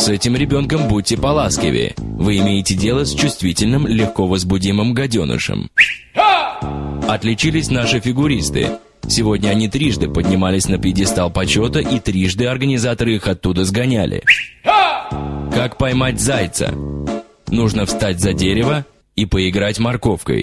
С этим ребенком будьте поласкивее. Вы имеете дело с чувствительным, легко возбудимым гаденышем. Отличились наши фигуристы. Сегодня они трижды поднимались на пьедестал почета, и трижды организаторы их оттуда сгоняли. Как поймать зайца? Нужно встать за дерево и поиграть морковкой.